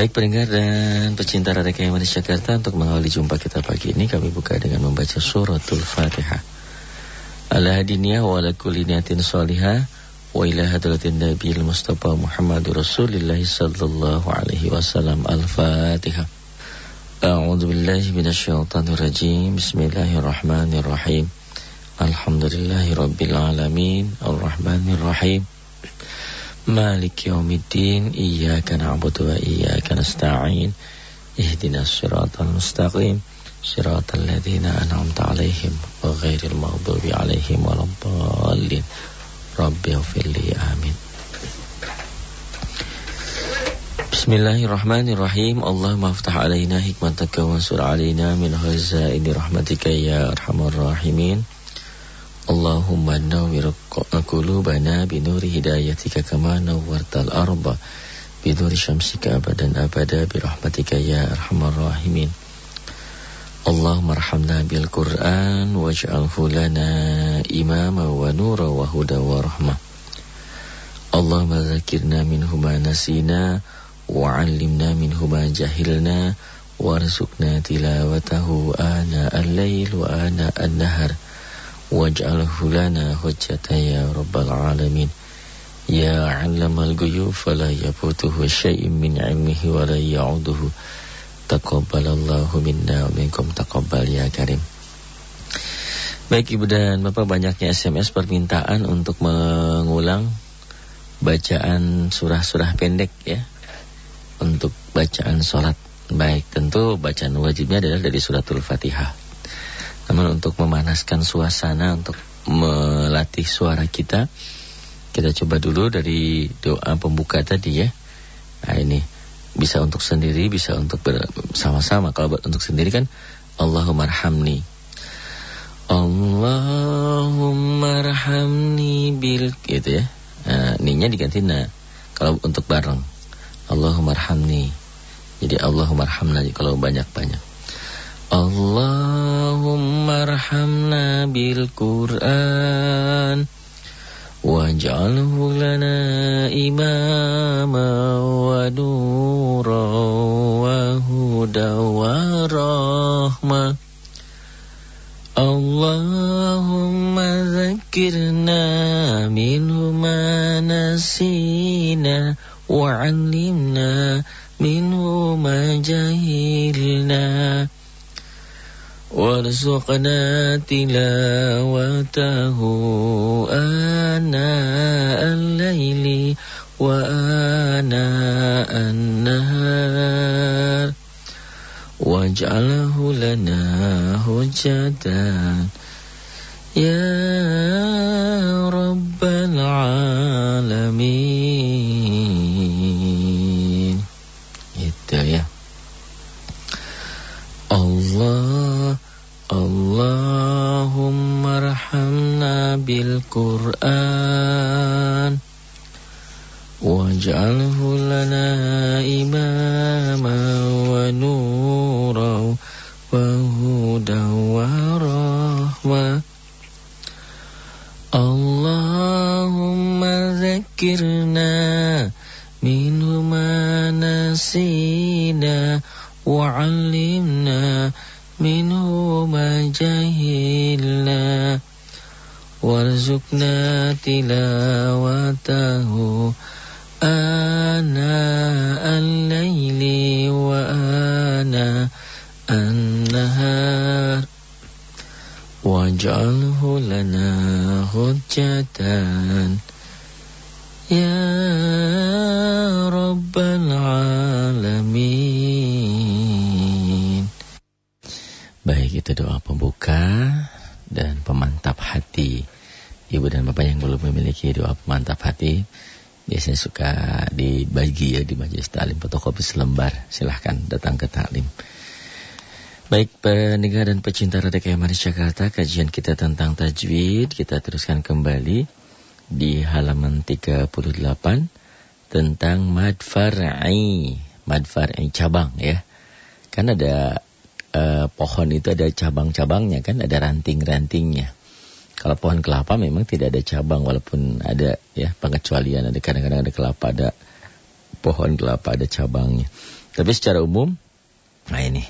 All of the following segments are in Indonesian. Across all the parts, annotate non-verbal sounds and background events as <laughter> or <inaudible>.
Baik pendengar dan pecinta Radio KMRS Jakarta untuk mengawali jumpa kita pagi ini kami buka dengan membaca suratul Fatihah. Ala hadiniyah wa ala kulli niyatin salihah wa ila hadratin Nabiil Mustafa Muhammadur Rasulillah sallallahu alaihi wasallam. Al-Fatihah. A'udzu billahi minasyaitonir rajim. Bismillahirrahmanirrahim. Alhamdulillahi rabbil alamin. Arrahmanir rahim. مالك يوم الدين إياك نعبد وإياك نستعين اهدنا الصراط المستقيم صراط الذين أنعمت عليهم وغير المغضوب عليهم ولا الضالين. رب اغفر لي آمين. بسم الله الرحمن الرحيم اللهم افتح علينا حكمتك وانصر علينا من khaza'ini رحمتك يا أرحم الراحمين Allahumma nawwir qulubana binuri hidayatika kama nawwartal arba binuri syamsika abadan abada birahmatika ya arhamar rahimin. Allahumma arhamna bil Qur'an waj'alhu lana imama wa nura wa huda wa rahmah. Allahumma zakirna minhu ma nasina wa 'allimna minhu ma jahilna warzuqna tilawatahu ana al-lail wa ana an-nahar waj'alhu lana hujjatan ya rabbal alamin. Ya 'allamal ghuyub fala yafutuhu syai'un min 'ilmihi wa la ya'uduhu. Taqabbalallahu minna wa minkum taqabbal ya karim. Baik Ibu dan Bapak banyaknya SMS permintaan untuk mengulang bacaan surah-surah pendek ya. Untuk bacaan sholat. Baik tentu bacaan wajibnya adalah dari suratul fatihah namun untuk memanaskan suasana, untuk melatih suara kita, kita coba dulu dari doa pembuka tadi ya. Nah ini bisa untuk sendiri, bisa untuk bersama-sama. Kalau untuk sendiri kan Allahumma arhamni. Allahumma arhamni bil gitu ya. Nah, ninya diganti na. Kalau untuk bareng Allahumma arhamni. Jadi Allahumma arhamna kalau banyak-banyak. Allahumma arhamna bil Qur'an waj'alhu lana imama wa nura wa huda wa rahmah Allahumma zakirna minhu ma nasina وارزقنا تلاوته آناء الليل وآناء النهار. واجعله لنا هجة يا رب العالمين. Allahumma arhamna bil Qur'an waj'alhu lana imama wa nura wa huda wa rahma Allahumma zakirna minhu ma nasina wa 'allimna minhu ma jahilna warzuqna tilawatahu ana al-laili wa ana an-nahar Baik itu doa pembuka dan pemantap hati. Ibu dan bapak yang belum memiliki doa pemantap hati biasanya suka dibagi ya di majelis taklim fotokopi selembar. Silahkan datang ke taklim. Baik pendengar dan pecinta Radio KMRI Jakarta, kajian kita tentang tajwid kita teruskan kembali di halaman 38 tentang madfar'i, madfar'i cabang ya. Kan ada eh, pohon itu ada cabang-cabangnya kan, ada ranting-rantingnya. Kalau pohon kelapa memang tidak ada cabang walaupun ada ya pengecualian ada kadang-kadang ada kelapa ada pohon kelapa ada cabangnya. Tapi secara umum, nah ini,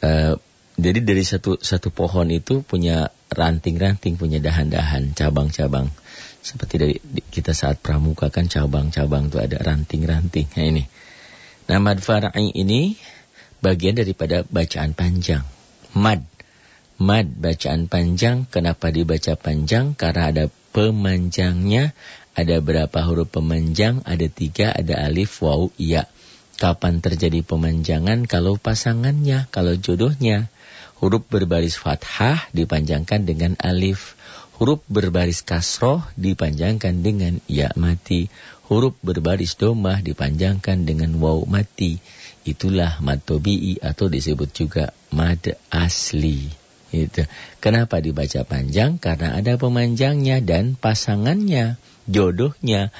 uh, jadi dari satu satu pohon itu punya ranting-ranting, punya dahan-dahan, cabang-cabang. Seperti dari kita saat pramuka kan cabang-cabang itu ada ranting-ranting. Nah ini. Nah mad far'i ini bagian daripada bacaan panjang. Mad. Mad bacaan panjang. Kenapa dibaca panjang? Karena ada pemanjangnya. Ada berapa huruf pemanjang? Ada tiga, ada alif, waw, iya. Kapan terjadi pemanjangan? Kalau pasangannya, kalau jodohnya. Huruf berbaris fathah dipanjangkan dengan alif. Huruf berbaris kasroh dipanjangkan dengan ya mati. Huruf berbaris domah dipanjangkan dengan waw mati. Itulah mad atau disebut juga mad asli. Itu. Kenapa dibaca panjang? Karena ada pemanjangnya dan pasangannya, jodohnya.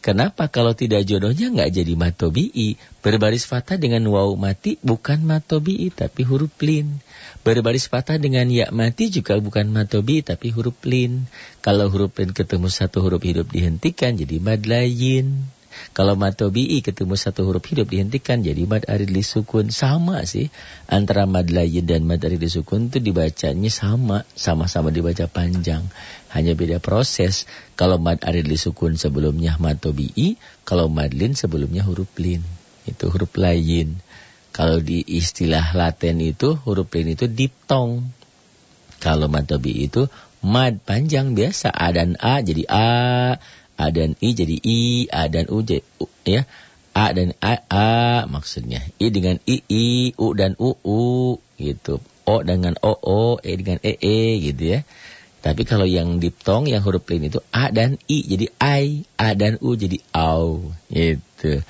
Kenapa kalau tidak jodohnya nggak jadi matobi'i? Berbaris fathah dengan waw mati bukan matobi'i tapi huruf lin. Berbaris fathah dengan ya mati juga bukan matobi'i tapi huruf lin. Kalau huruf lin ketemu satu huruf hidup dihentikan jadi mad layin. Kalau mad tobi'i ketemu satu huruf hidup dihentikan jadi mad arid sukun. Sama sih. Antara mad layin dan mad arid sukun itu dibacanya sama. Sama-sama dibaca panjang. Hanya beda proses. Kalau mad arid sukun sebelumnya mad tobi'i. Kalau mad lin sebelumnya huruf lin. Itu huruf layin. Kalau di istilah Latin itu huruf lin itu diptong. Kalau mad tobi'i itu mad panjang biasa. A dan A jadi A. A dan I jadi I, A dan U jadi U, ya. A dan A, A maksudnya. I dengan I, I, U dan U, U gitu. O dengan O, O, E dengan E, E gitu ya. Tapi kalau yang diptong, yang huruf lain itu A dan I jadi I, A dan U jadi AU gitu.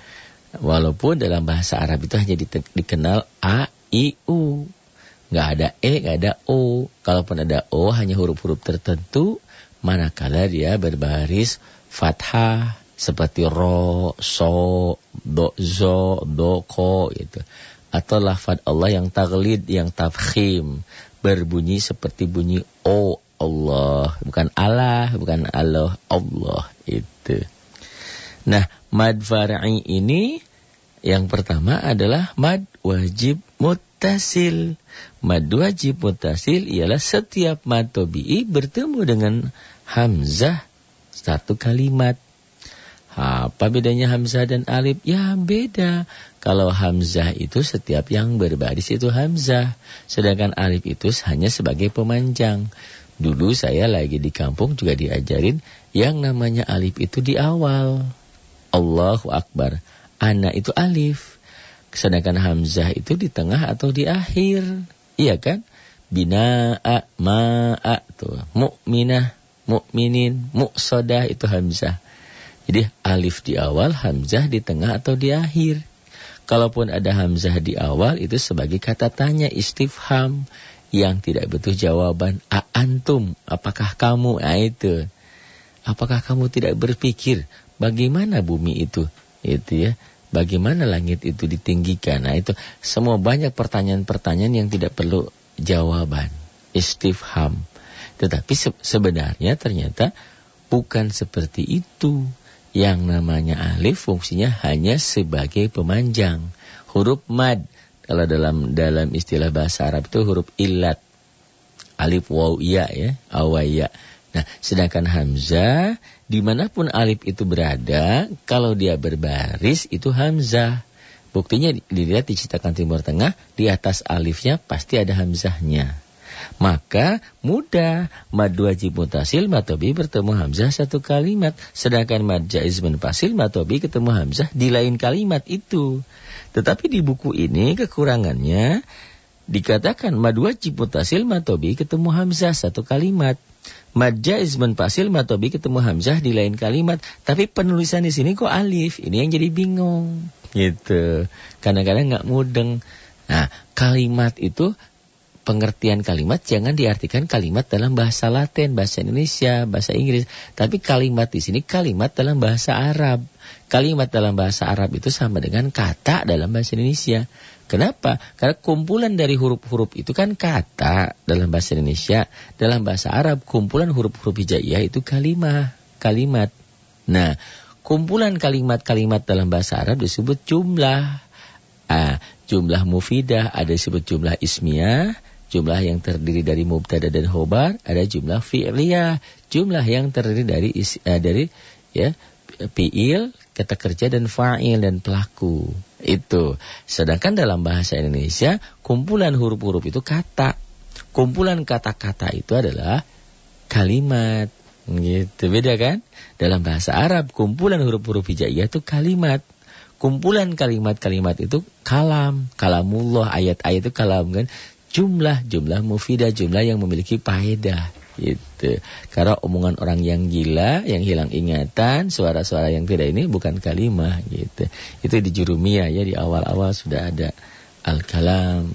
Walaupun dalam bahasa Arab itu hanya di, dikenal A, I, U. Nggak ada E, nggak ada O. Kalaupun ada O, hanya huruf-huruf tertentu. Manakala dia berbaris fathah seperti ro, so, do, zo, do, ko gitu. Atau lafad Allah yang taglid, yang tafkhim. Berbunyi seperti bunyi O Allah. Bukan Allah, bukan Allah, Allah itu. Nah, mad far'i ini yang pertama adalah mad wajib mutasil. Mad wajib mutasil ialah setiap mad tobi'i bertemu dengan hamzah satu kalimat. Apa bedanya Hamzah dan Alif? Ya beda. Kalau Hamzah itu setiap yang berbaris itu Hamzah. Sedangkan Alif itu hanya sebagai pemanjang. Dulu saya lagi di kampung juga diajarin yang namanya Alif itu di awal. Allahu Akbar. Anak itu Alif. Sedangkan Hamzah itu di tengah atau di akhir. Iya kan? Bina'a, ma'a, tuh. Mu'minah, mukminin, muqsadah itu hamzah. Jadi alif di awal, hamzah di tengah atau di akhir. Kalaupun ada hamzah di awal itu sebagai kata tanya istifham yang tidak butuh jawaban. A antum, apakah kamu? Nah itu. Apakah kamu tidak berpikir bagaimana bumi itu? Itu ya. Bagaimana langit itu ditinggikan? Nah itu semua banyak pertanyaan-pertanyaan yang tidak perlu jawaban. Istifham. Tetapi se sebenarnya ternyata bukan seperti itu. Yang namanya alif fungsinya hanya sebagai pemanjang. Huruf mad. Kalau dalam dalam istilah bahasa Arab itu huruf ilat. Alif waw ya ya, awaya. Nah, sedangkan hamzah di mana pun alif itu berada, kalau dia berbaris itu hamzah. Buktinya dilihat di cetakan Timur Tengah, di atas alifnya pasti ada hamzahnya. Maka mudah mad wajib mutasil matobi bertemu hamzah satu kalimat. Sedangkan mad jaiz menfasil matobi ketemu hamzah di lain kalimat itu. Tetapi di buku ini kekurangannya dikatakan mad wajib mutasil matobi ketemu hamzah satu kalimat. Mad jaiz menfasil matobi ketemu hamzah di lain kalimat. Tapi penulisan di sini kok alif. Ini yang jadi bingung. Gitu. Kadang-kadang nggak mudeng. Nah, kalimat itu pengertian kalimat jangan diartikan kalimat dalam bahasa Latin, bahasa Indonesia, bahasa Inggris, tapi kalimat di sini kalimat dalam bahasa Arab. Kalimat dalam bahasa Arab itu sama dengan kata dalam bahasa Indonesia. Kenapa? Karena kumpulan dari huruf-huruf itu kan kata dalam bahasa Indonesia. Dalam bahasa Arab kumpulan huruf-huruf hijaiyah itu kalimat, kalimat. Nah, kumpulan kalimat-kalimat dalam bahasa Arab disebut jumlah. Ah, jumlah mufidah ada disebut jumlah ismiyah, jumlah yang terdiri dari mubtada dan khobar, ada jumlah fi'liyah, jumlah yang terdiri dari is, uh, dari ya fi'il, kata kerja dan fa'il dan pelaku. Itu. Sedangkan dalam bahasa Indonesia, kumpulan huruf-huruf itu kata. Kumpulan kata-kata itu adalah kalimat. Gitu, beda kan? Dalam bahasa Arab, kumpulan huruf-huruf hijaiyah itu kalimat. Kumpulan kalimat-kalimat itu kalam. Kalamullah, ayat-ayat itu kalam kan. Jumlah, jumlah mufidah, jumlah yang memiliki faedah. Gitu. Karena omongan orang yang gila, yang hilang ingatan, suara-suara yang tidak ini bukan kalimah gitu. Itu di jurumiyah ya di awal-awal sudah ada al-kalam.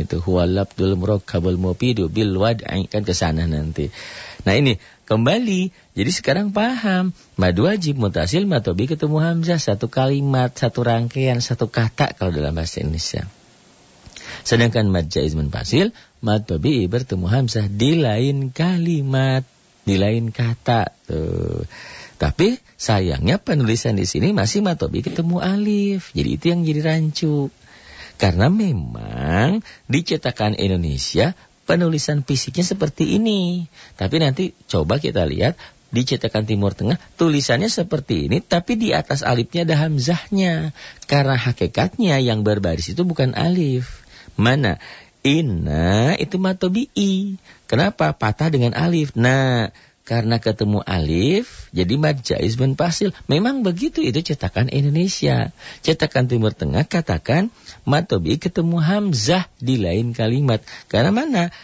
Itu huwal labdul murakkabul mufidu bil wad'i kan ke sana nanti. Nah ini kembali. Jadi sekarang paham. Madu wajib mutasil matobi ketemu hamzah. Satu kalimat, satu rangkaian, satu kata kalau dalam bahasa Indonesia. Sedangkan mad jaiz munfasil, mad tabi'i bertemu hamzah di lain kalimat, di lain kata. Tuh. Tapi sayangnya penulisan di sini masih mad tabi'i ketemu alif. Jadi itu yang jadi rancu. Karena memang di cetakan Indonesia penulisan fisiknya seperti ini. Tapi nanti coba kita lihat di cetakan Timur Tengah tulisannya seperti ini tapi di atas alifnya ada hamzahnya. Karena hakikatnya yang berbaris itu bukan alif. Mana? Inna itu matobi'i. Kenapa? Patah dengan alif. Nah, karena ketemu alif, jadi mad jaiz pasil. Memang begitu itu cetakan Indonesia. Cetakan Timur Tengah katakan matobi ketemu hamzah di lain kalimat. Karena mana?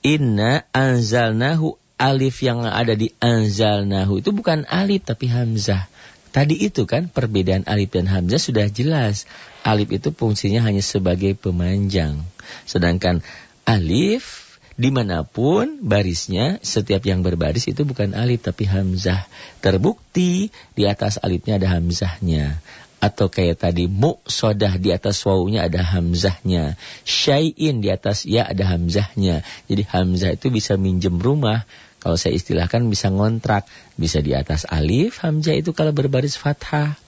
Inna anzalnahu alif yang ada di anzalnahu itu bukan alif tapi hamzah. Tadi itu kan perbedaan alif dan hamzah sudah jelas. Alif itu fungsinya hanya sebagai pemanjang. Sedangkan alif di mana pun barisnya setiap yang berbaris itu bukan alif tapi hamzah. Terbukti di atas alifnya ada hamzahnya. Atau kayak tadi sodah di atas wawunya ada hamzahnya. Syai'in di atas ya ada hamzahnya. Jadi hamzah itu bisa minjem rumah kalau saya istilahkan bisa ngontrak, bisa di atas alif hamzah itu kalau berbaris fathah,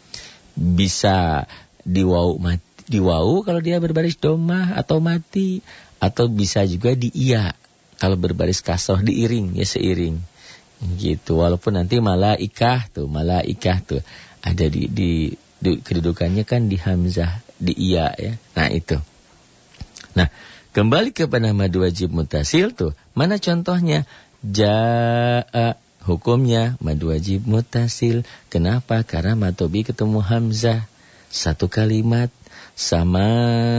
bisa di waw mati, di waw kalau dia berbaris domah atau mati, atau bisa juga di iya kalau berbaris kasroh diiring ya seiring. Gitu walaupun nanti malaikah tuh malaikah tuh ada di, di, di kedudukannya kan di hamzah di iya ya. Nah itu. Nah kembali kepada madu wajib mutasil tuh mana contohnya Ja'a hukumnya mad wajib mutasil. Kenapa? Karena matobi ketemu hamzah. Satu kalimat. Sama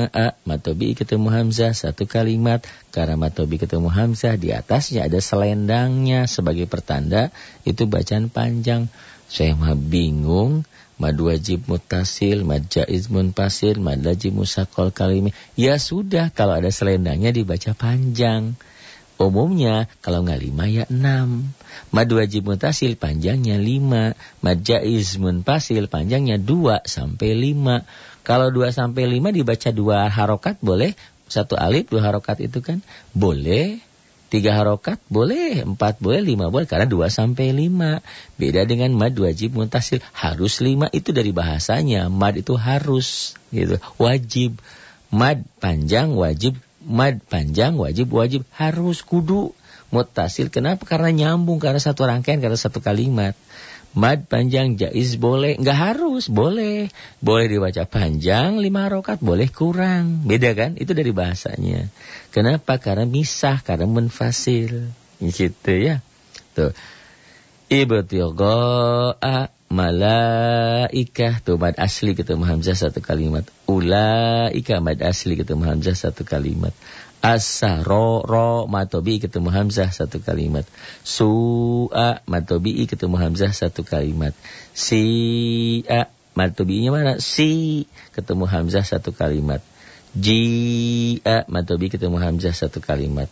a matobi ketemu hamzah satu kalimat. Karena matobi ketemu hamzah di atasnya ada selendangnya sebagai pertanda. Itu bacaan panjang. Saya mah bingung. Mad wajib mutasil mad jaiz munfasil mad wajib musakol kalimi ya sudah kalau ada selendangnya dibaca panjang Umumnya kalau nggak lima ya enam. Mad wajib mutasil panjangnya lima. Mad jaiz munfasil panjangnya dua sampai lima. Kalau dua sampai lima dibaca dua harokat boleh. Satu alif dua harokat itu kan boleh. Tiga harokat boleh, empat boleh, lima boleh karena dua sampai lima. Beda dengan mad wajib mutasil harus lima itu dari bahasanya. Mad itu harus gitu, wajib. Mad panjang wajib mad panjang wajib wajib. Harus kudu. Mutasil kenapa? Karena nyambung karena satu rangkaian karena satu kalimat. Mad panjang jaiz boleh. Nggak harus boleh. Boleh dibaca panjang lima rokat boleh kurang. Beda kan? Itu dari bahasanya. Kenapa? Karena misah karena menfasil gitu ya. Tuh. Ibtigha'a malaikah. Tuh mad asli ketemu hamzah satu kalimat. Ulaika mad asli ketemu hamzah satu kalimat. Asaro ro matobi ketemu hamzah satu kalimat. Su'a matobi ketemu hamzah satu kalimat. Si'a matobinya mana? Si ketemu hamzah satu kalimat. Ji'a matobi ketemu hamzah satu kalimat.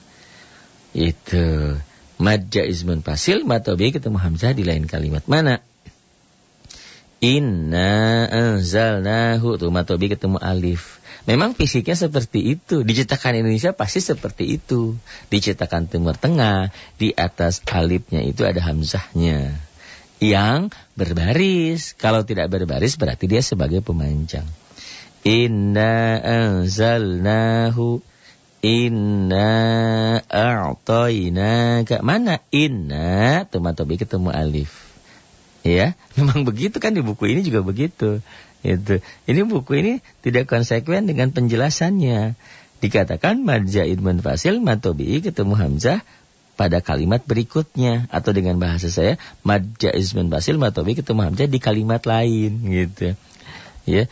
Itu. Mad jaiz munfasil matobi ketemu hamzah di lain kalimat. Mana Inna anzalnahu tuh matobi ketemu alif. Memang fisiknya seperti itu. Dicetakan Indonesia pasti seperti itu. Dicetakan Timur Tengah di atas alifnya itu ada hamzahnya. yang berbaris. Kalau tidak berbaris berarti dia sebagai pemanjang. Inna anzalnahu Inna a'tainaka. Mana inna? Tomatobi ketemu alif. Ya, memang begitu kan di buku ini juga begitu. Itu. Ini buku ini tidak konsekuen dengan penjelasannya. Dikatakan madjaid munfasil matobi ketemu hamzah pada kalimat berikutnya atau dengan bahasa saya madjaiz munfasil matobi ketemu hamzah di kalimat lain gitu. Ya,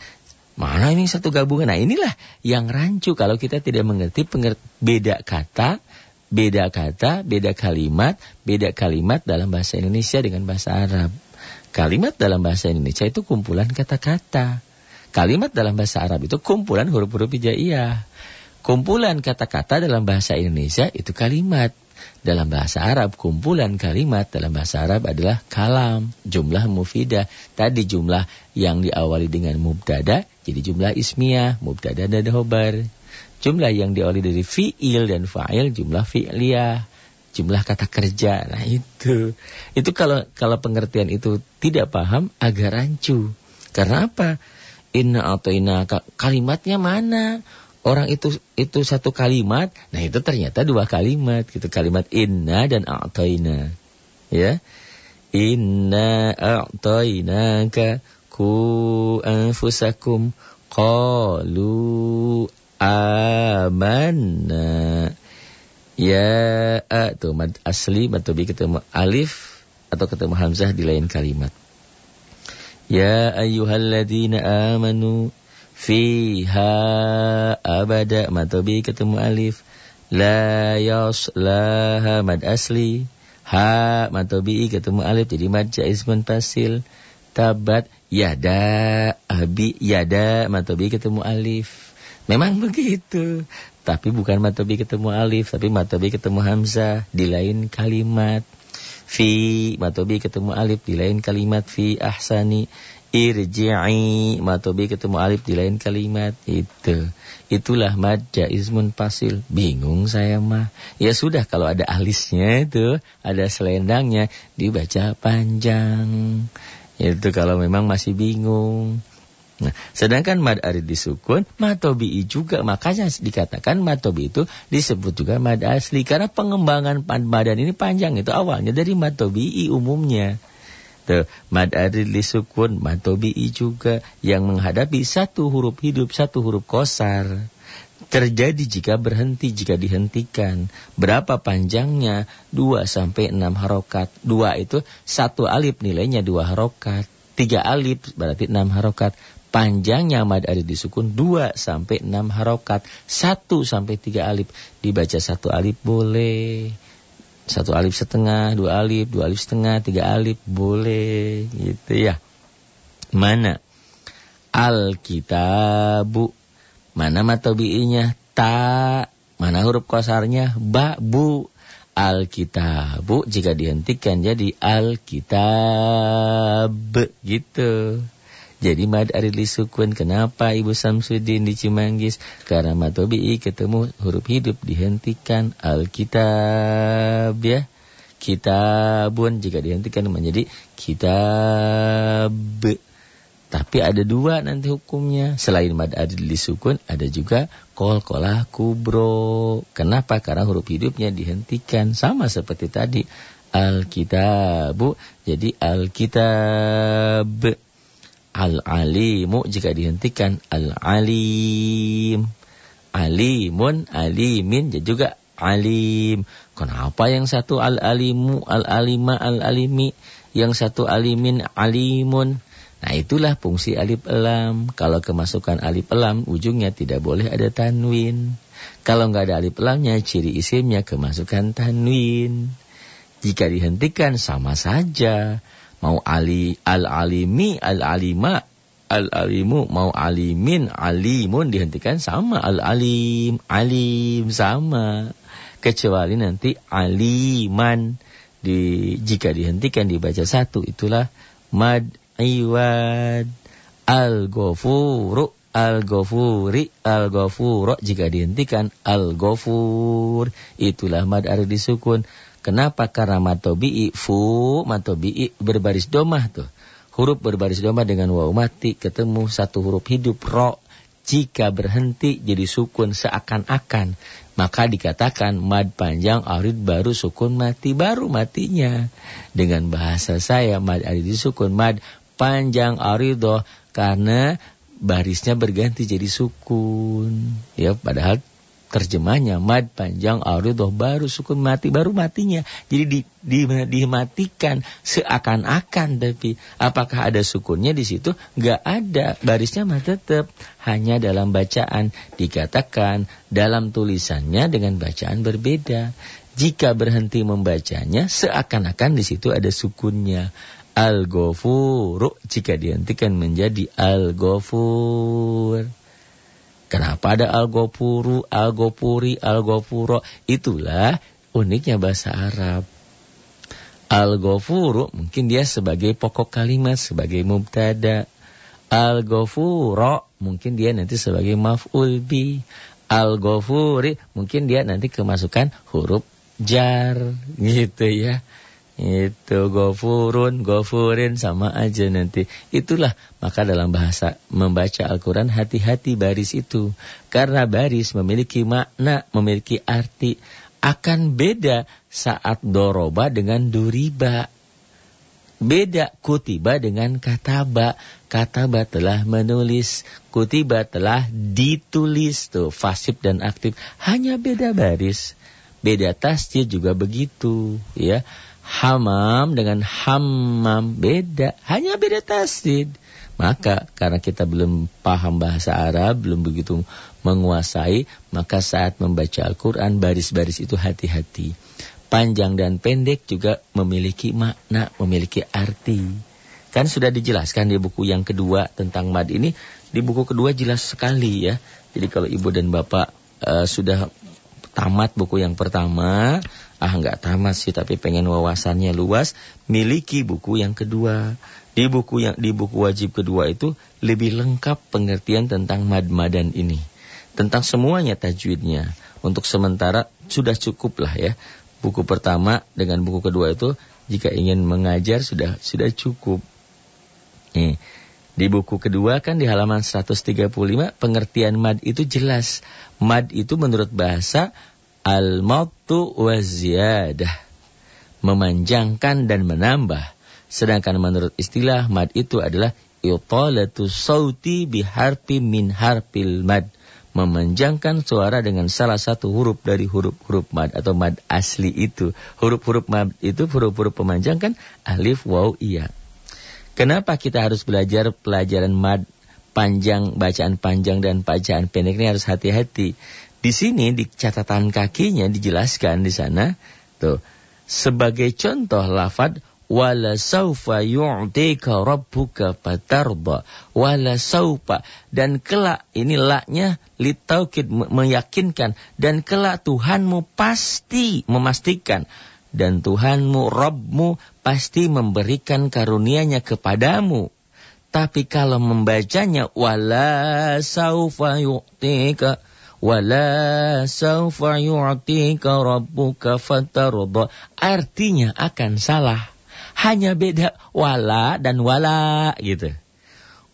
Mana ini satu gabungan? Nah inilah yang rancu kalau kita tidak mengerti beda kata, beda kata, beda kalimat, beda kalimat dalam bahasa Indonesia dengan bahasa Arab. Kalimat dalam bahasa Indonesia itu kumpulan kata-kata. Kalimat dalam bahasa Arab itu kumpulan huruf-huruf hijaiyah. Kumpulan kata-kata dalam bahasa Indonesia itu kalimat. Dalam bahasa Arab, kumpulan kalimat dalam bahasa Arab adalah kalam, jumlah mufidah. Tadi jumlah yang diawali dengan mubtada, jadi jumlah ismiyah, mubtada dan khobar. Jumlah yang diawali dari fi'il dan fa'il, jumlah fi'liyah. Jumlah kata kerja. Nah itu. Itu kalau kalau pengertian itu tidak paham, agak rancu. Karena apa? Inna atau inna kalimatnya mana? orang itu itu satu kalimat, nah itu ternyata dua kalimat gitu. Kalimat inna dan a'taina. Ya. Inna a'tainaka ku anfusakum qalu amanna. Ya, a, tuh mad asli matobi ketemu alif atau ketemu hamzah di lain kalimat. Ya ayyuhalladzina amanu fiha abada matobi ketemu alif. La yaslaha mad asli. Ha matobi ketemu alif jadi mad jaizmun pasil tabat yada abi yada matobi ketemu alif. Memang begitu tapi bukan matobi ketemu alif tapi matobi ketemu hamzah di lain kalimat. Fi matobi ketemu alif di lain kalimat. Fi ahsani irji'i matobi ketemu alif di lain kalimat. Itu. Itulah mad jaizmun pasil. Bingung saya mah. Ya sudah kalau ada alisnya itu ada selendangnya dibaca panjang. Itu kalau memang masih bingung Nah, sedangkan mad arid disukun, matobi juga makanya dikatakan matobi itu disebut juga mad asli karena pengembangan madan ini panjang itu awalnya dari matobi umumnya. Tuh, mad arid lisukun, matobi'i juga yang menghadapi satu huruf hidup, satu huruf kosar. Terjadi jika berhenti, jika dihentikan. Berapa panjangnya? Dua sampai enam harokat. Dua itu satu alif nilainya dua harokat. Tiga alif berarti enam harokat. Panjangnya mad arid disukun dua sampai enam harokat. Satu sampai tiga alif. Dibaca satu alif boleh satu alif setengah, dua alif, dua alif setengah, tiga alif, boleh gitu ya. Mana? Alkitabu. Mana matobi'inya? Ta. Mana huruf kosarnya? Ba, bu. Alkitabu jika dihentikan jadi alkitab gitu. Jadi mad arili sukun. Kenapa Ibu Samsudin di Cimanggis? Karena matobi'i ketemu huruf hidup dihentikan. Alkitab ya. Kitabun jika dihentikan menjadi kitab. Tapi ada dua nanti hukumnya. Selain mad arili sukun ada juga kol kolah kubro. Kenapa? Karena huruf hidupnya dihentikan. Sama seperti tadi. Alkitabu jadi alkitab. Al-alimu jika dihentikan al-alim. Alimun, alimin juga alim. Kenapa yang satu al-alimu, al-alima, al-alimi, yang satu alimin, alimun? Nah itulah fungsi alif elam. Kalau kemasukan alif elam, ujungnya tidak boleh ada tanwin. Kalau nggak ada alif elamnya, ciri isimnya kemasukan tanwin. Jika dihentikan sama saja. Mau ali al alimi al alima al alimu mau alimin alimun. Dihentikan sama. Al alim alim sama. Kecuali nanti aliman. Di jika dihentikan dibaca satu. Itulah mad iwad al ghafuru al ghafuri al ghafuro jika dihentikan al ghafur itulah mad ada disukun Kenapa? Karena matobi'i fu, matobi'i berbaris domah tuh. Huruf berbaris domah dengan waw mati ketemu satu huruf hidup ro. Jika berhenti jadi sukun seakan-akan. Maka dikatakan mad panjang arid baru sukun mati baru matinya. Dengan bahasa saya mad arid sukun mad panjang arido karena barisnya berganti jadi sukun. Ya, padahal terjemahnya mad panjang arido baru sukun mati baru matinya. Jadi di, di, dimatikan seakan-akan tapi apakah ada sukunnya di situ? Gak ada. Barisnya mah tetap hanya dalam bacaan dikatakan dalam tulisannya dengan bacaan berbeda. Jika berhenti membacanya seakan-akan di situ ada sukunnya al-ghafuru jika dihentikan menjadi al-ghafur. Kenapa ada al-ghafuru, al-ghafuri, al-ghafuro? Itulah uniknya bahasa Arab. Al-ghafuru mungkin dia sebagai pokok kalimat, sebagai mubtada. Al-ghafuro mungkin dia nanti sebagai maf'ul bi. Al-ghafuri mungkin dia nanti kemasukan huruf jar gitu ya. Itu gofurun, gofurin sama aja nanti. Itulah maka dalam bahasa membaca Al-Quran hati-hati baris itu. Karena baris memiliki makna, memiliki arti. Akan beda saat doroba dengan duriba. Beda kutiba dengan kataba. Kataba telah menulis, kutiba telah ditulis tuh, fasib dan aktif. Hanya beda baris. Beda tasjid juga begitu, ya hamam dengan hammam beda, hanya beda tasdid. Maka karena kita belum paham bahasa Arab, belum begitu menguasai, maka saat membaca Al-Quran baris-baris itu hati-hati. Panjang dan pendek juga memiliki makna, memiliki arti. Kan sudah dijelaskan di buku yang kedua tentang mad ini. Di buku kedua jelas sekali ya. Jadi kalau ibu dan bapak uh, sudah tamat buku yang pertama, ah nggak tamat sih tapi pengen wawasannya luas, miliki buku yang kedua. Di buku yang di buku wajib kedua itu lebih lengkap pengertian tentang mad-madan ini. Tentang semuanya tajwidnya. Untuk sementara sudah cukup lah ya. Buku pertama dengan buku kedua itu jika ingin mengajar sudah sudah cukup. Nih, di buku kedua kan di halaman 135 pengertian mad itu jelas. Mad itu menurut bahasa Al-mautu wa ziyadah. Memanjangkan dan menambah. Sedangkan menurut istilah mad itu adalah italatu sauti biharfi min harfil mad. Memanjangkan suara dengan salah satu huruf dari huruf-huruf mad atau mad asli itu. Huruf-huruf mad itu huruf-huruf pemanjang kan alif, waw, iya. Kenapa kita harus belajar pelajaran mad panjang, bacaan panjang dan bacaan pendek ini harus hati-hati. Di sini di catatan kakinya dijelaskan di sana tuh sebagai contoh lafad wala saufa yu'tika rabbuka fatarda. Wala saufa. Dan kelak ini laknya litaukid meyakinkan. Dan kelak Tuhanmu pasti memastikan. Dan Tuhanmu Rabbmu pasti memberikan karunia-Nya kepadamu. Tapi kalau membacanya wala saufa yu'tika wala sawfa yu'tika rabbuka fatarda. Artinya akan salah. Hanya beda wala dan wala gitu.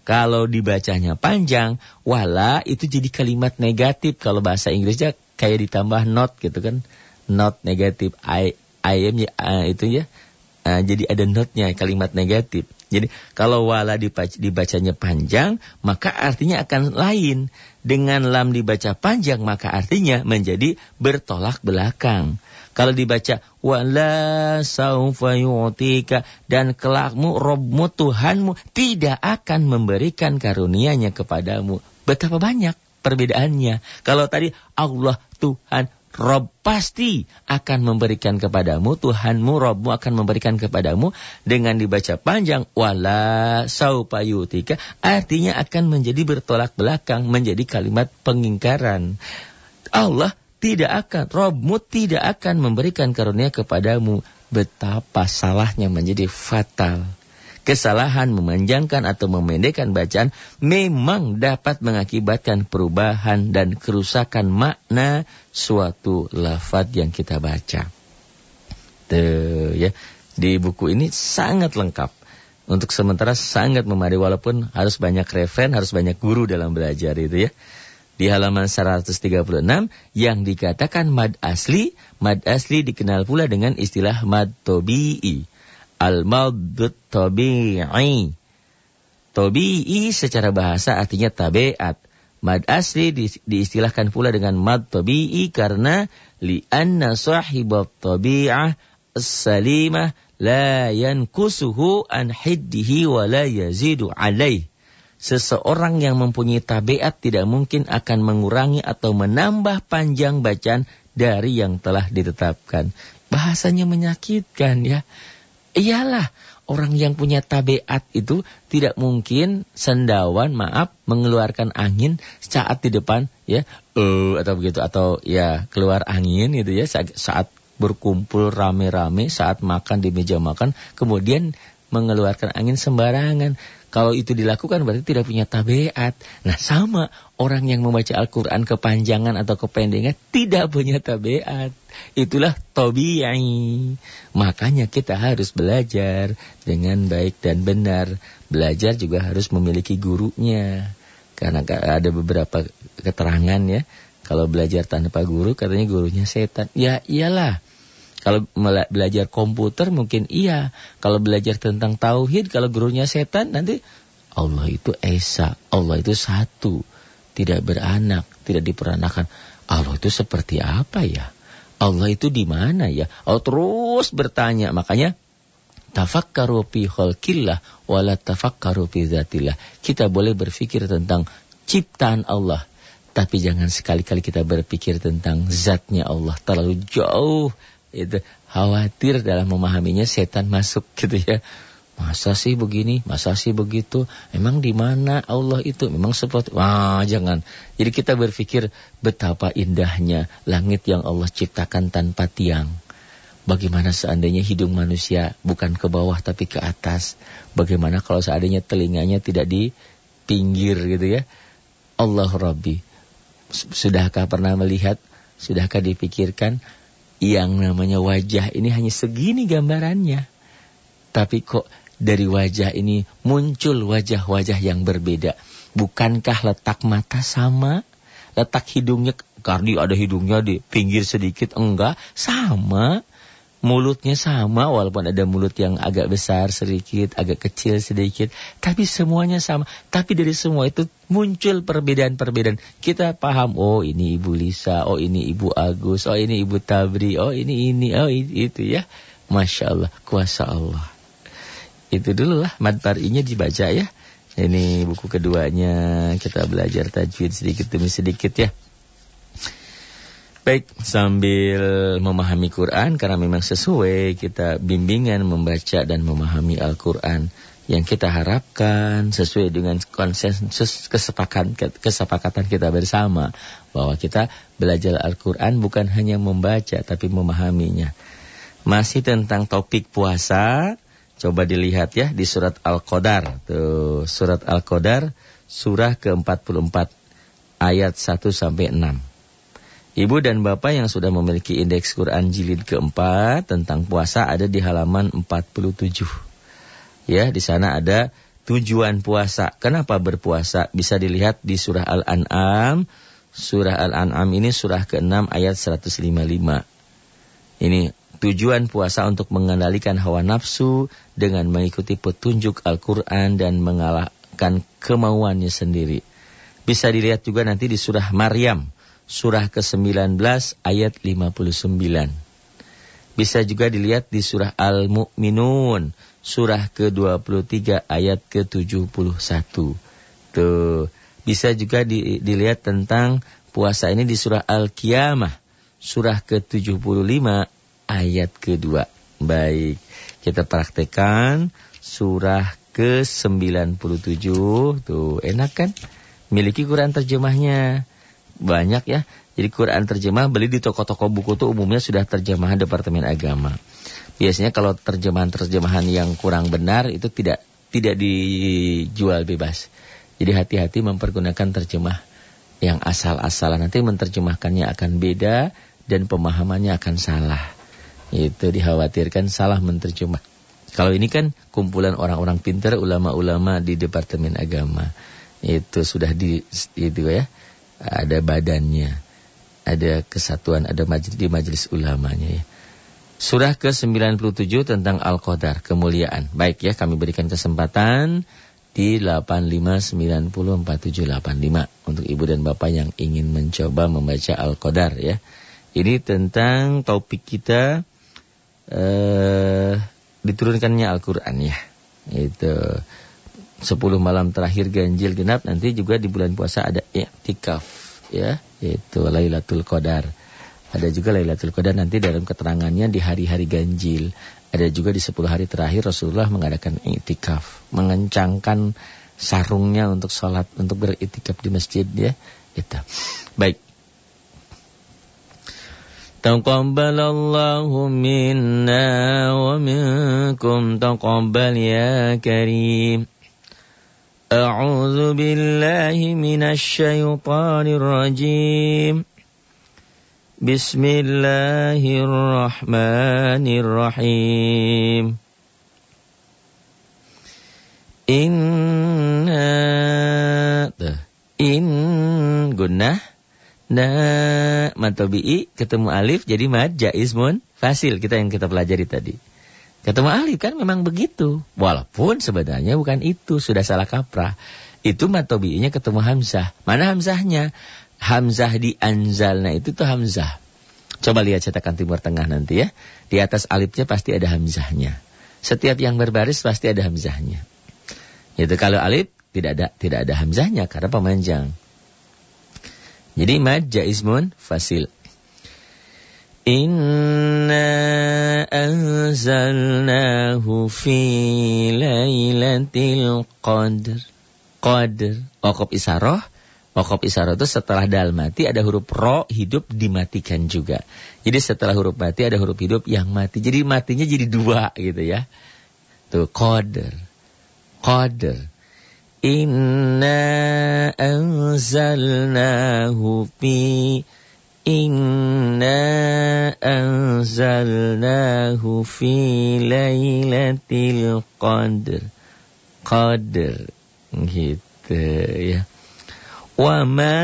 Kalau dibacanya panjang wala itu jadi kalimat negatif. Kalau bahasa Inggrisnya kayak ditambah not gitu kan. Not negatif. I I am ya, uh, itu ya. Uh, jadi ada notnya kalimat negatif jadi kalau wala dibacanya panjang, maka artinya akan lain. Dengan lam dibaca panjang, maka artinya menjadi bertolak belakang. Kalau dibaca wala saufa yu'tika dan kelakmu Robmu Tuhanmu tidak akan memberikan karunia-Nya kepadamu. Betapa banyak perbedaannya. Kalau tadi Allah Tuhan Rob pasti akan memberikan kepadamu, Tuhanmu, Robmu akan memberikan kepadamu dengan dibaca panjang wala saupayutika artinya akan menjadi bertolak belakang, menjadi kalimat pengingkaran. Allah tidak akan, Robmu tidak akan memberikan karunia kepadamu. Betapa salahnya menjadi fatal kesalahan memanjangkan atau memendekkan bacaan memang dapat mengakibatkan perubahan dan kerusakan makna suatu lafaz yang kita baca. Tuh ya. Di buku ini sangat lengkap. Untuk sementara sangat memadai walaupun harus banyak referen, harus banyak guru dalam belajar itu ya. Di halaman 136 yang dikatakan mad asli, mad asli dikenal pula dengan istilah mad tobi'i. Al-mad tobi'i. Tobi'i secara bahasa artinya tabiat. Mad asli di, diistilahkan pula dengan mad tobi'i karena li'anna sahibat tabi'ah as-salimah la yankusuhu an hiddihi wa la yazidu alaih. Seseorang yang mempunyai tabiat tidak mungkin akan mengurangi atau menambah panjang bacaan dari yang telah ditetapkan. Bahasanya menyakitkan ya. Iyalah, orang yang punya tabiat itu tidak mungkin sendawan, maaf, mengeluarkan angin saat di depan ya, uh, atau begitu atau ya keluar angin gitu ya saat, saat berkumpul rame-rame saat makan di meja makan, kemudian mengeluarkan angin sembarangan. Kalau itu dilakukan berarti tidak punya tabiat. Nah sama orang yang membaca Al-Quran kepanjangan atau kependengan tidak punya tabiat. Itulah tobi'ai. Makanya kita harus belajar dengan baik dan benar. Belajar juga harus memiliki gurunya. Karena ada beberapa keterangan ya. Kalau belajar tanpa guru katanya gurunya setan. Ya iyalah. Kalau belajar komputer mungkin iya. Kalau belajar tentang tauhid, kalau gurunya setan nanti Allah itu esa, Allah itu satu, tidak beranak, tidak diperanakan. Allah itu seperti apa ya? Allah itu di mana ya? Allah terus bertanya, makanya tafakkaru fi khalqillah wala tafakkaru fi zatillah. Kita boleh berpikir tentang ciptaan Allah, tapi jangan sekali-kali kita berpikir tentang zatnya Allah terlalu jauh itu khawatir dalam memahaminya setan masuk gitu ya. Masa sih begini, masa sih begitu? Emang di mana Allah itu? Memang seperti wah jangan. Jadi kita berpikir betapa indahnya langit yang Allah ciptakan tanpa tiang. Bagaimana seandainya hidung manusia bukan ke bawah tapi ke atas? Bagaimana kalau seandainya telinganya tidak di pinggir gitu ya? Allah Rabbi. Sudahkah pernah melihat? Sudahkah dipikirkan yang namanya wajah ini hanya segini gambarannya. Tapi kok dari wajah ini muncul wajah-wajah yang berbeda. Bukankah letak mata sama? Letak hidungnya, karena ada hidungnya di pinggir sedikit, enggak, sama mulutnya sama walaupun ada mulut yang agak besar sedikit, agak kecil sedikit, tapi semuanya sama. Tapi dari semua itu muncul perbedaan-perbedaan. Kita paham, oh ini Ibu Lisa, oh ini Ibu Agus, oh ini Ibu Tabri, oh ini ini, oh itu ya. Masya Allah, kuasa Allah. Itu dulu lah, madparinya dibaca ya. Ini buku keduanya, kita belajar tajwid sedikit demi sedikit ya. Baik, sambil memahami Quran karena memang sesuai kita bimbingan membaca dan memahami Al-Quran yang kita harapkan sesuai dengan konsensus kesepakatan kesepakatan kita bersama bahwa kita belajar Al-Quran bukan hanya membaca tapi memahaminya. Masih tentang topik puasa, coba dilihat ya di surat Al-Qadar. Tuh, surat Al-Qadar surah ke-44 ayat 1 sampai 6. Ibu dan bapak yang sudah memiliki indeks Quran jilid keempat tentang puasa ada di halaman 47. Ya, di sana ada tujuan puasa. Kenapa berpuasa? Bisa dilihat di surah Al-An'am. Surah Al-An'am ini surah ke-6 ayat 155. Ini tujuan puasa untuk mengendalikan hawa nafsu dengan mengikuti petunjuk Al-Quran dan mengalahkan kemauannya sendiri. Bisa dilihat juga nanti di surah Maryam surah ke-19 ayat 59. Bisa juga dilihat di surah Al-Mu'minun, surah ke-23 ayat ke-71. Tuh, bisa juga di, dilihat tentang puasa ini di surah Al-Qiyamah, surah ke-75 ayat kedua. Baik, kita praktekkan surah ke-97. Tuh, enak kan? Miliki Quran terjemahnya banyak ya. Jadi Quran terjemah beli di toko-toko buku tuh umumnya sudah terjemahan Departemen Agama. Biasanya kalau terjemahan-terjemahan yang kurang benar itu tidak tidak dijual bebas. Jadi hati-hati mempergunakan terjemah yang asal-asalan. Nanti menerjemahkannya akan beda dan pemahamannya akan salah. Itu dikhawatirkan salah menerjemah. Kalau ini kan kumpulan orang-orang pintar, ulama-ulama di Departemen Agama. Itu sudah di itu ya. Ada badannya. Ada kesatuan, ada majelis di majelis ulamanya ya. Surah ke-97 tentang Al-Qadar, kemuliaan. Baik ya, kami berikan kesempatan di 85904785 untuk ibu dan bapak yang ingin mencoba membaca Al-Qadar ya. Ini tentang topik kita eh diturunkannya Al-Qur'an ya. Itu 10 malam terakhir ganjil genap nanti juga di bulan puasa ada i'tikaf ya, itu Lailatul Qadar. Ada juga Lailatul Qadar nanti dalam keterangannya di hari-hari ganjil. Ada juga di 10 hari terakhir Rasulullah mengadakan iktikaf. Mengencangkan sarungnya untuk sholat, untuk beriktikaf di masjid ya. Itu. Baik. Taqabbalallahu minna wa minkum taqabbal ya karim. A'udzu billahi minasy syaithanir rajim. بسم الله الرحمن الرحيم Inna In Gunnah Na Matobi'i Ketemu alif jadi mad Jaizmun Fasil kita yang kita pelajari tadi Ketemu alif kan memang begitu Walaupun sebenarnya bukan itu Sudah salah kaprah Itu matobi'inya ketemu hamzah Mana hamzahnya Hamzah di anzalna itu tuh Hamzah. Coba lihat cetakan Timur Tengah nanti ya. Di atas alifnya pasti ada Hamzahnya. Setiap yang berbaris pasti ada Hamzahnya. Itu kalau alif tidak ada tidak ada Hamzahnya karena pemanjang. Jadi mad jaizmun fasil. Inna fi lailatul qadr. Qadr. Okop isaroh Wakaf isyarat itu setelah dal mati ada huruf ro hidup dimatikan juga. Jadi setelah huruf mati ada huruf hidup yang mati. Jadi matinya jadi dua gitu ya. Tuh qadr. Qadr. Inna anzalnahu fi Inna anzalnahu fi lailatul qadr. Qadr. Gitu ya. Wama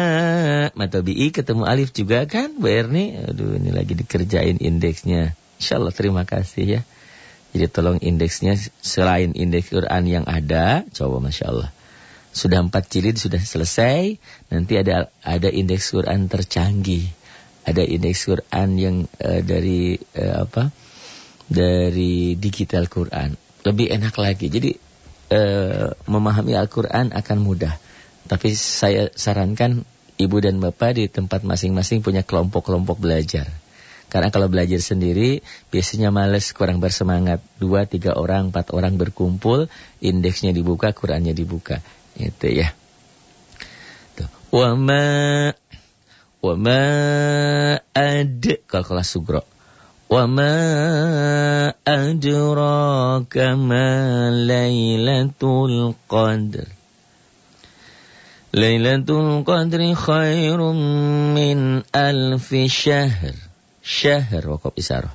mata BI ketemu alif juga kan Bu Erni? Aduh ini lagi dikerjain indeksnya. Insyaallah terima kasih ya. Jadi tolong indeksnya selain indeks Quran yang ada, coba Masya Allah. Sudah empat jilid sudah selesai, nanti ada ada indeks Quran tercanggih. Ada indeks Quran yang uh, dari uh, apa? Dari digital Quran. Lebih enak lagi. Jadi uh, memahami Al-Quran akan mudah. Tapi saya sarankan ibu dan bapak di tempat masing-masing punya kelompok-kelompok belajar. Karena kalau belajar sendiri biasanya males, kurang bersemangat. Dua, tiga orang, empat orang berkumpul, indeksnya dibuka, Qurannya dibuka. Itu ya. Tuh. وما أد قال سجرا وما أدراك ما ليلة القدر ليلة القدر خير من ألف شهر شهر وقف إسارة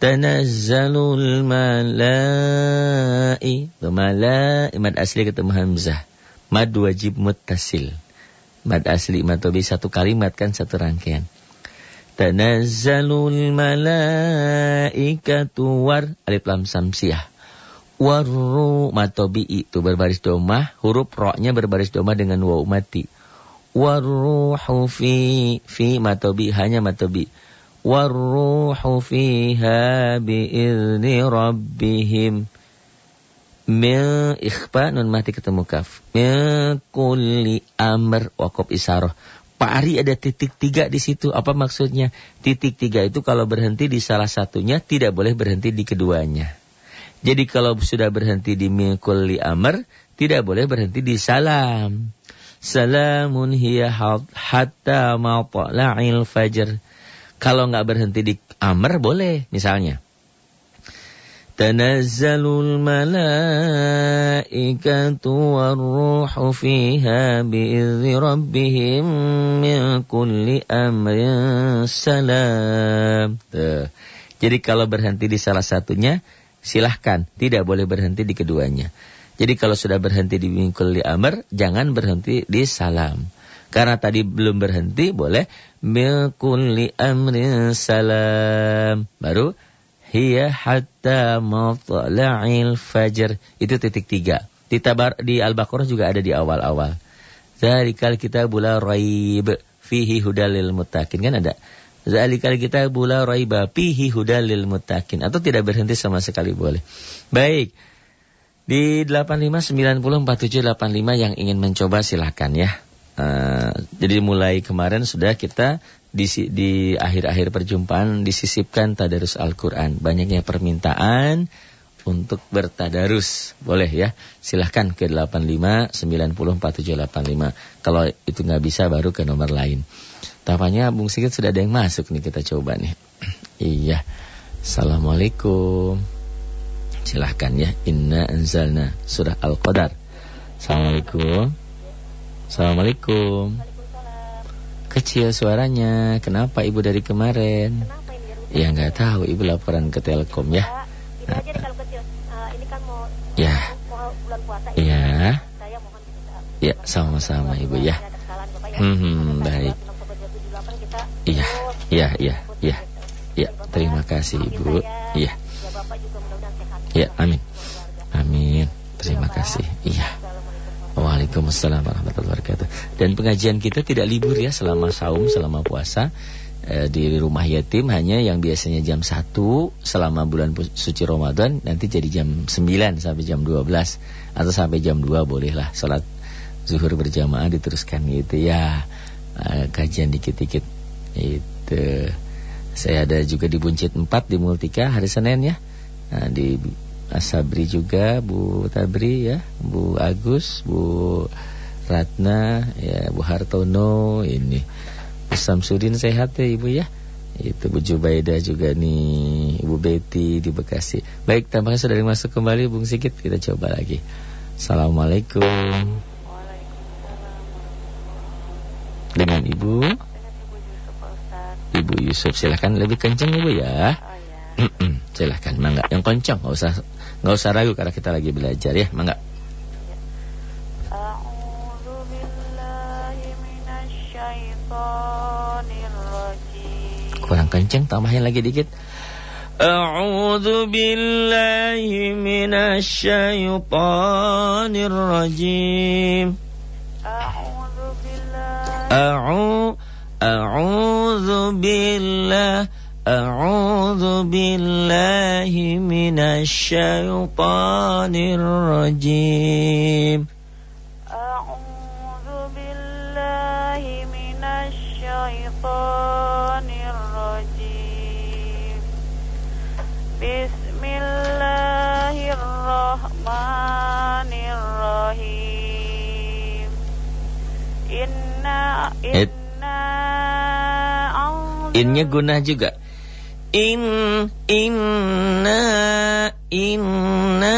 تنزل الملائكة الملائكة مد أصلي كتب همزة مد واجب متصل Mad asli, mad tobi satu kalimat kan satu rangkaian. Tanazzalul malaikatu war. Alif lam samsiah Waru matobi itu berbaris domah, huruf roknya berbaris domah dengan waw mati. Waruhu fi fi matobi hanya matobi. Waruhu fiha biizni rabbihim. Min ikhfa nun mati ketemu kaf. Min kulli amr wakop isaroh. Pak Ari ada titik tiga di situ. Apa maksudnya? Titik tiga itu kalau berhenti di salah satunya tidak boleh berhenti di keduanya. Jadi kalau sudah berhenti di milkul li amr, tidak boleh berhenti di salam. Salamun hiya hatta matla'il fajr. Kalau nggak berhenti di amr boleh misalnya. Malaikatu warruhu fiha bi'izni rabbihim min kulli amrin salam. Tuh. Jadi kalau berhenti di salah satunya, silahkan. Tidak boleh berhenti di keduanya. Jadi kalau sudah berhenti di mingkul li amr, jangan berhenti di salam. Karena tadi belum berhenti, boleh mingkul li amrin salam. Baru hiya hatta matla'il fajr. Itu titik tiga. Di, tabar, di Al-Baqarah juga ada di awal-awal. Zalikal kitabul raib fihi hudalil muttaqin kan ada. Zalikal kitabul raiba fihi hudalil muttaqin atau tidak berhenti sama sekali boleh. Baik. Di 85904785 yang ingin mencoba silahkan ya. Uh, jadi mulai kemarin sudah kita di di akhir-akhir perjumpaan disisipkan tadarus Al-Qur'an. Banyaknya permintaan untuk bertadarus. Boleh ya. Silahkan ke 85 90 Kalau itu nggak bisa baru ke nomor lain. Tapanya Bung Sigit sudah ada yang masuk nih kita coba nih. <clears throat> iya. Assalamualaikum. Silahkan ya. Inna anzalna surah Al-Qadar. Assalamualaikum. Assalamualaikum. Kecil suaranya. Kenapa ibu dari kemarin? Kenapa ini? Ya nggak tahu. Ibu laporan ke Telkom ya. Ini aja deh kalau kecil. Uh, ini kan mau ya. mau bulan puasa ini. Ya. Saya mohon Ya, sama-sama Ibu ya. ya. Hmm, hmm baik. Iya, iya, iya, iya. Ya, terima kasih Ibu. Iya. Ya, amin. Amin. Terima kasih. Iya. Waalaikumsalam warahmatullahi wabarakatuh. Dan pengajian kita tidak libur ya selama saum, selama puasa. Eh, di rumah yatim hanya yang biasanya jam 1 selama bulan suci Ramadan nanti jadi jam 9 sampai jam 12 atau sampai jam 2 bolehlah salat zuhur berjamaah diteruskan gitu ya uh, kajian dikit-dikit itu saya ada juga di Buncit 4 di Multika hari Senin ya nah, di Asabri juga Bu Tabri ya Bu Agus Bu Ratna ya Bu Hartono ini Samsudin sehat ya Ibu ya. Itu Bu Jubaida juga nih, Ibu Betty di Bekasi. Baik, tampaknya sudah masuk kembali Bung Sikit, kita coba lagi. Assalamualaikum. Dengan Ibu? Ibu Yusuf, silahkan lebih kencang Ibu ya. Oh, ya. silahkan, mangga. Yang kencang, nggak usah nggak usah ragu karena kita lagi belajar ya, mangga. kurang kenceng tambahin lagi dikit. A'udzu billahi minasyaitonir rajim A'udzu billahi A'udzu billahi أعوذ بالله من الشيطان الرجيم أعوذ بالله من الشيطان Bismillahirrahmanirrahim Inna Inna Innya guna juga In Inna Inna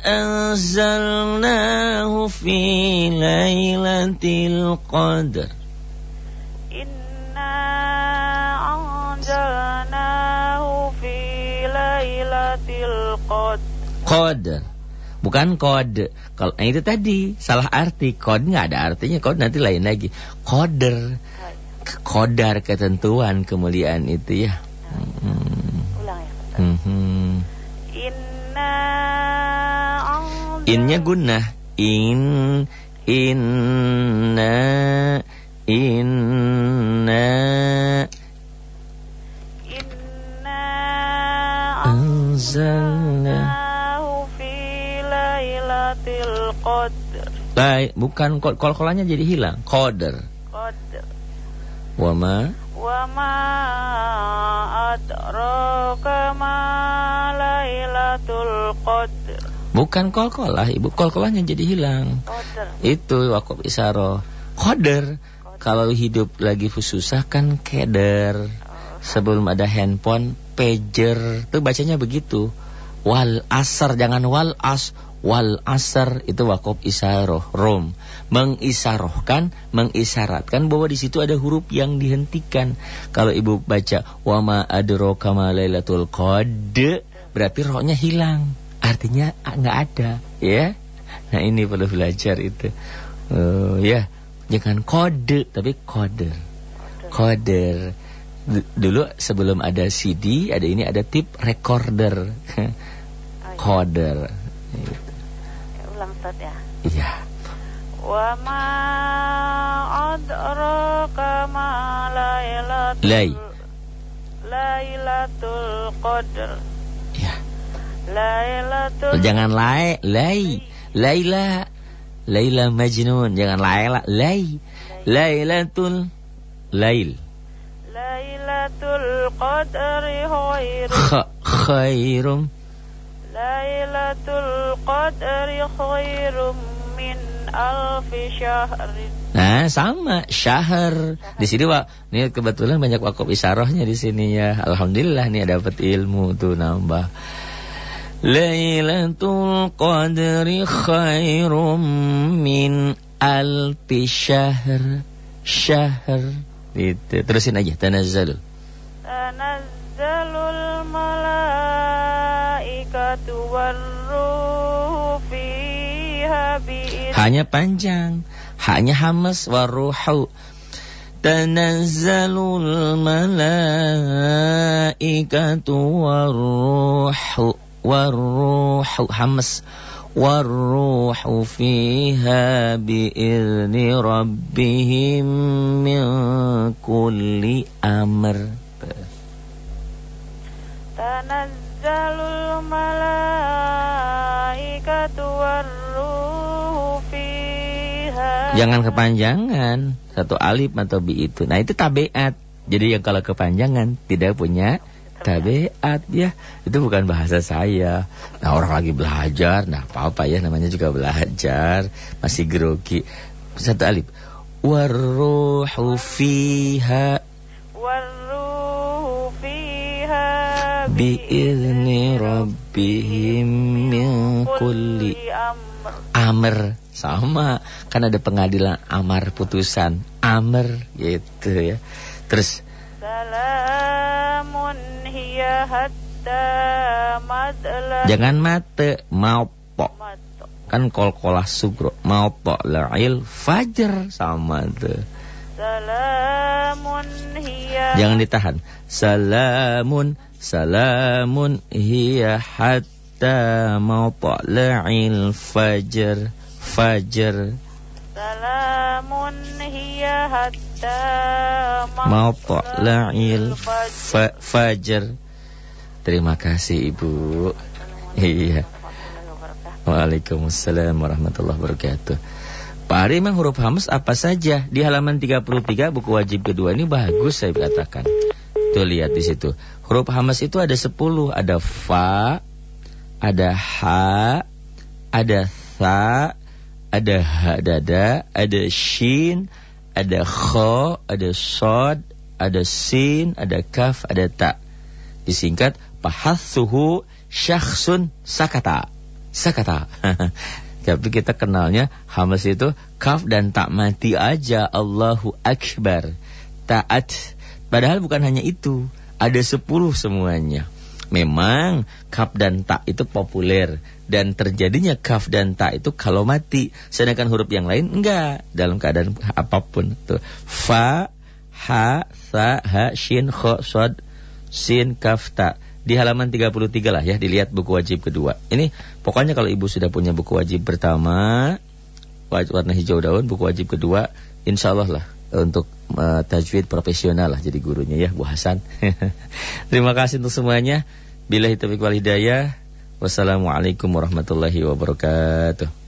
Anzalnahu fi laylatil qadr Inna Anzalnahu fi Lailatul Qadar. Bukan kode. Kalau nah itu tadi salah arti. Kode nggak ada artinya. Kode nanti lain lagi. Koder. Kodar ketentuan kemuliaan itu ya. Hmm. Ulang ya. Hmm. Inna Innya guna. In Inna Inna lailatul qadr. Baik, bukan kol-kolannya jadi hilang. Qadr. Qadr. Wa Bukan kol-kolah, Ibu. Kol-kolahnya jadi hilang. Qadr. Itu wakaf isyaroh. Qadr. Kalau hidup lagi susah kan keder. Oh. Sebelum ada handphone pager tuh bacanya begitu wal asar jangan wal as wal asr itu wakaf isaroh rom mengisarohkan mengisyaratkan bahwa di situ ada huruf yang dihentikan. Kalau ibu baca wama adroka ma lailatul qad berarti rohnya hilang. Artinya nggak ada ya. Nah ini perlu belajar itu. Uh, ya jangan kode tapi koder koder dulu sebelum ada CD ada ini ada tip recorder. Oh, iya. koder ulang ya? Iya. Adraka ma lailatul Lai. Lailatul Qadr. Iya. Lailatul Jangan lai, lai. Laila. Laila Majnun, jangan Laila, lai. Lailatul Lail. Lailatul Qadri khairum. Khairum. Lailatul Qadri khairum min alfi syahrin. Nah, sama syahr. Di sini Pak, ini kebetulan banyak wakaf isyarahnya di sini ya. Alhamdulillah nih dapat ilmu tuh nambah. Lailatul Qadri khairum min alfi syahr. Syahr. Itu. Terusin aja tanazzalul. Tanazzalul malaikatu warruhu fiha hanya panjang, hanya hamas waruhu. Tanazzalul malaikatu waruhu waruhu hamas. Waruhu fiha biizni rabbihim min kulli amr. Tanazzalul malaikatu waruhu Jangan kepanjangan. Satu alif atau bi itu. Nah itu tabiat. Jadi yang kalau kepanjangan Tidak punya tabiat ya. Itu bukan bahasa saya. Nah orang lagi belajar. Nah apa-apa ya namanya juga belajar. Masih grogi. Satu alif. Warruhu fiha. Warruhu fiha biizni rabbihim min kulli amr sama kan ada pengadilan amar putusan amr gitu ya terus salamun hiya hatta madla Jangan mate, mau po. Kan kol-kolah sugro. Mau po la'il fajar sama tuh. Salamun hiya Jangan ditahan. Salamun, salamun hiya hatta mau po la'il fajar. Fajar. Salamun hiya hatta mau po la'il fa fajar. Terima kasih Ibu. Iya. Waalaikumsalam warahmatullahi wabarakatuh. Pak Ari memang huruf hamas apa saja di halaman 33 buku wajib kedua ini bagus saya katakan. Tuh lihat di situ. Huruf hamas itu ada 10, ada fa, ada ha, ada tha, ada ha dada, ada shin, ada kho, ada sod, ada sin, ada kaf, ada ta. Disingkat Pahatsuhu syakhsun sakata. Sakata. <laughs> Tapi kita kenalnya hamas itu kaf dan tak mati aja. Allahu Akbar. Taat. Padahal bukan hanya itu. Ada sepuluh semuanya. Memang kaf dan tak itu populer dan terjadinya kaf dan tak itu kalau mati. Sedangkan huruf yang lain enggak dalam keadaan apa pun. Tuh. Fa, ha, sa, ha, shin, kho, sod, sin, kaf, tak di halaman 33 lah ya dilihat buku wajib kedua. Ini pokoknya kalau ibu sudah punya buku wajib pertama warna hijau daun buku wajib kedua insya Allah lah untuk uh, tajwid profesional lah jadi gurunya ya Bu Hasan. <laughs> Terima kasih untuk semuanya. Bila itu wal hidayah. Wassalamualaikum warahmatullahi wabarakatuh.